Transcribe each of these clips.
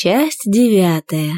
Часть девятая.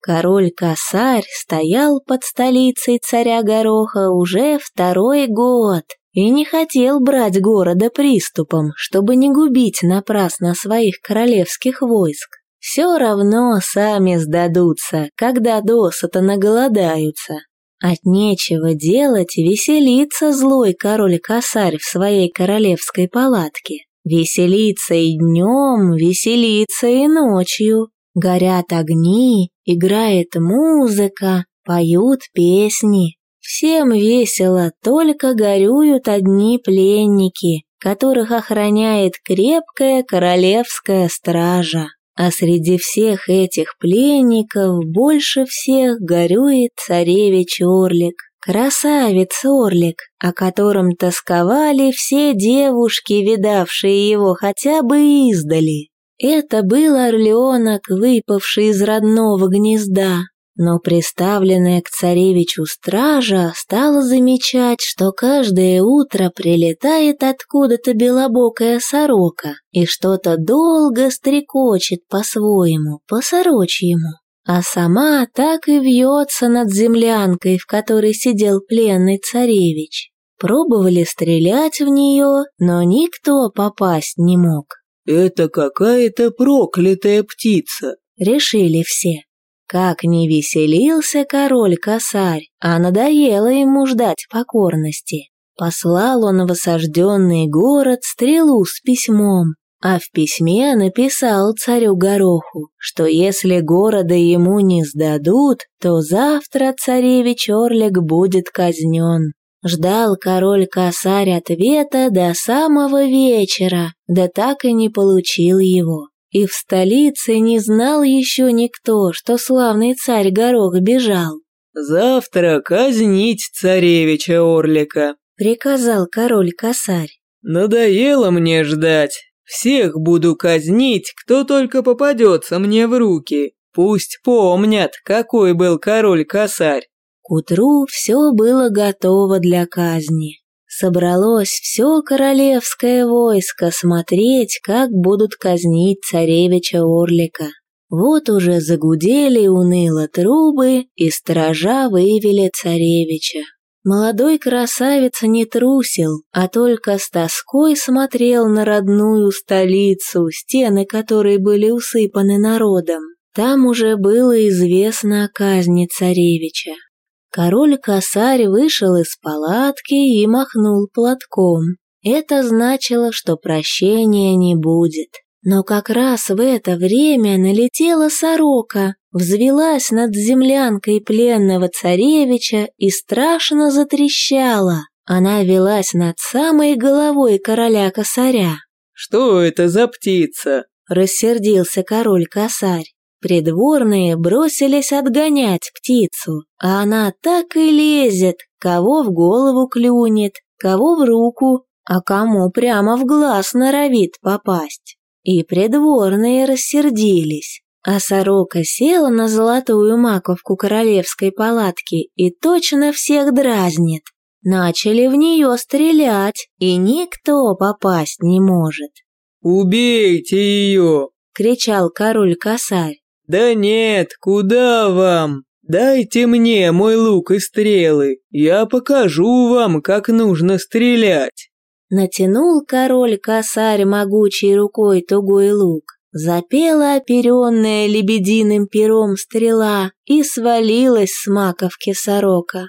Король-косарь стоял под столицей царя Гороха уже второй год и не хотел брать города приступом, чтобы не губить напрасно своих королевских войск. Все равно сами сдадутся, когда досыта наголодаются. От нечего делать веселится злой король-косарь в своей королевской палатке. Веселится и днем, веселится и ночью. Горят огни, играет музыка, поют песни. Всем весело, только горюют одни пленники, которых охраняет крепкая королевская стража. А среди всех этих пленников больше всех горюет царевич Орлик. Красавец Орлик, о котором тосковали все девушки, видавшие его хотя бы издали. Это был орленок, выпавший из родного гнезда, но приставленная к царевичу стража стала замечать, что каждое утро прилетает откуда-то белобокая сорока и что-то долго стрекочет по-своему, по-сорочьему а сама так и вьется над землянкой, в которой сидел пленный царевич. Пробовали стрелять в нее, но никто попасть не мог. «Это какая-то проклятая птица», — решили все. Как не веселился король-косарь, а надоело ему ждать покорности. Послал он в осажденный город стрелу с письмом, а в письме написал царю Гороху, что если города ему не сдадут, то завтра царевич Орлик будет казнен. Ждал король-косарь ответа до самого вечера, да так и не получил его. И в столице не знал еще никто, что славный царь Горох бежал. «Завтра казнить царевича Орлика», — приказал король-косарь. «Надоело мне ждать, всех буду казнить, кто только попадется мне в руки. Пусть помнят, какой был король-косарь. К утру все было готово для казни. Собралось все королевское войско смотреть, как будут казнить царевича Орлика. Вот уже загудели уныло трубы, и сторожа вывели царевича. Молодой красавец не трусил, а только с тоской смотрел на родную столицу, стены которой были усыпаны народом. Там уже было известно о казни царевича. Король-косарь вышел из палатки и махнул платком. Это значило, что прощения не будет. Но как раз в это время налетела сорока, взвелась над землянкой пленного царевича и страшно затрещала. Она велась над самой головой короля-косаря. «Что это за птица?» – рассердился король-косарь. Придворные бросились отгонять птицу, а она так и лезет, кого в голову клюнет, кого в руку, а кому прямо в глаз норовит попасть. И придворные рассердились. А сорока села на золотую маковку королевской палатки и точно всех дразнит. Начали в нее стрелять, и никто попасть не может. «Убейте ее!» — кричал король-косарь. «Да нет, куда вам? Дайте мне мой лук и стрелы, я покажу вам, как нужно стрелять». Натянул король-косарь могучей рукой тугой лук, Запела оперенная лебединым пером стрела и свалилась с маковки сорока.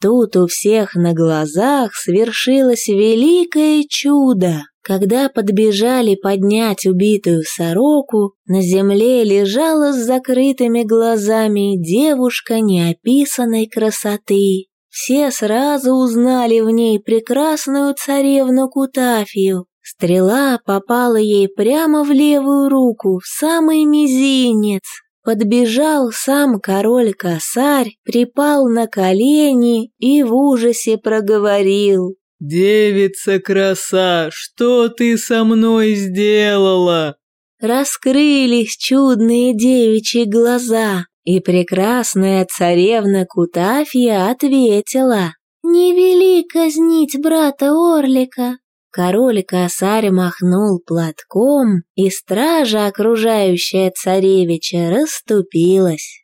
Тут у всех на глазах свершилось великое чудо. Когда подбежали поднять убитую сороку, на земле лежала с закрытыми глазами девушка неописанной красоты. Все сразу узнали в ней прекрасную царевну Кутафию, Стрела попала ей прямо в левую руку, в самый мизинец. Подбежал сам король-косарь, припал на колени и в ужасе проговорил. «Девица краса, что ты со мной сделала?» Раскрылись чудные девичьи глаза, и прекрасная царевна Кутафия ответила. «Не вели казнить брата Орлика, Король-косарь махнул платком, и стража, окружающая царевича, расступилась.